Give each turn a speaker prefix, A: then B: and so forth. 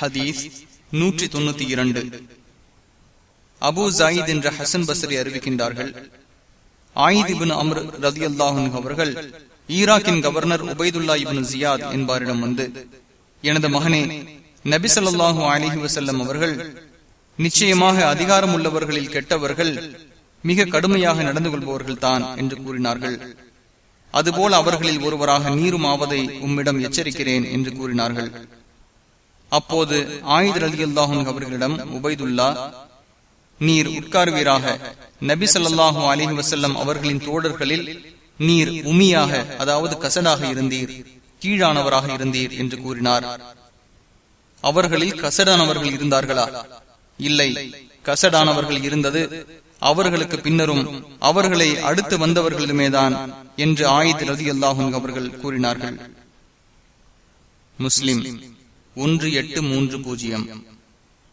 A: ஹதீஸ் நூற்றி தொண்ணூத்தி இரண்டு. அபு ஜாயித் என்ற ஹசன் பசரி அறிவிக்கின்றார்கள். ஆயிதிபின் அம்ர் ரதி அல்லாஹன் அவர்கள் ஈராக்கின் கவர்னர் உபைதுல்லா இபின் ஜியாத் என்பாரிடம் வந்து எனது மகனே நபி சொல்லாஹு அலிஹி வசல்லம் அவர்கள் நிச்சயமாக அதிகாரம் உள்ளவர்களில் கெட்டவர்கள் மிக கடுமையாக நடந்து கொள்பவர்கள் தான் என்று கூறினார்கள். அதுபோல் அவர்களில் ஒருவராக நீரும் ஆவதை உம்மிடம் எச்சரிக்கிறேன் என்று கூறினார்கள். அப்போது ஆயுதர் அலி அல்லாஹும் அவர்களிடம் உபைதுல்லா நீர் உட்கார்வீராக. நபி சொல்லாஹு அலிஹி வசல்லம் அவர்களின் தோழர்களில் நீர் உமியாக அதாவது கசடாக இருந்தீர் கீழானவராக இருந்தீர் என்று கூறினார். அவர்களில் கசடானவர்கள் இருந்தார்களா? இல்லை. கசடானவர்கள் இருந்தது அவர்களுக்கு பின்னரும் அவர்களை அடுத்து வந்தவர்களுமேதான் என்று ஆயத்தில் ரதி அல்லாஹும் அவர்கள் கூறினார்கள். முஸ்லிம். ஒன்று எட்டு மூன்று பூஜ்ஜியம்.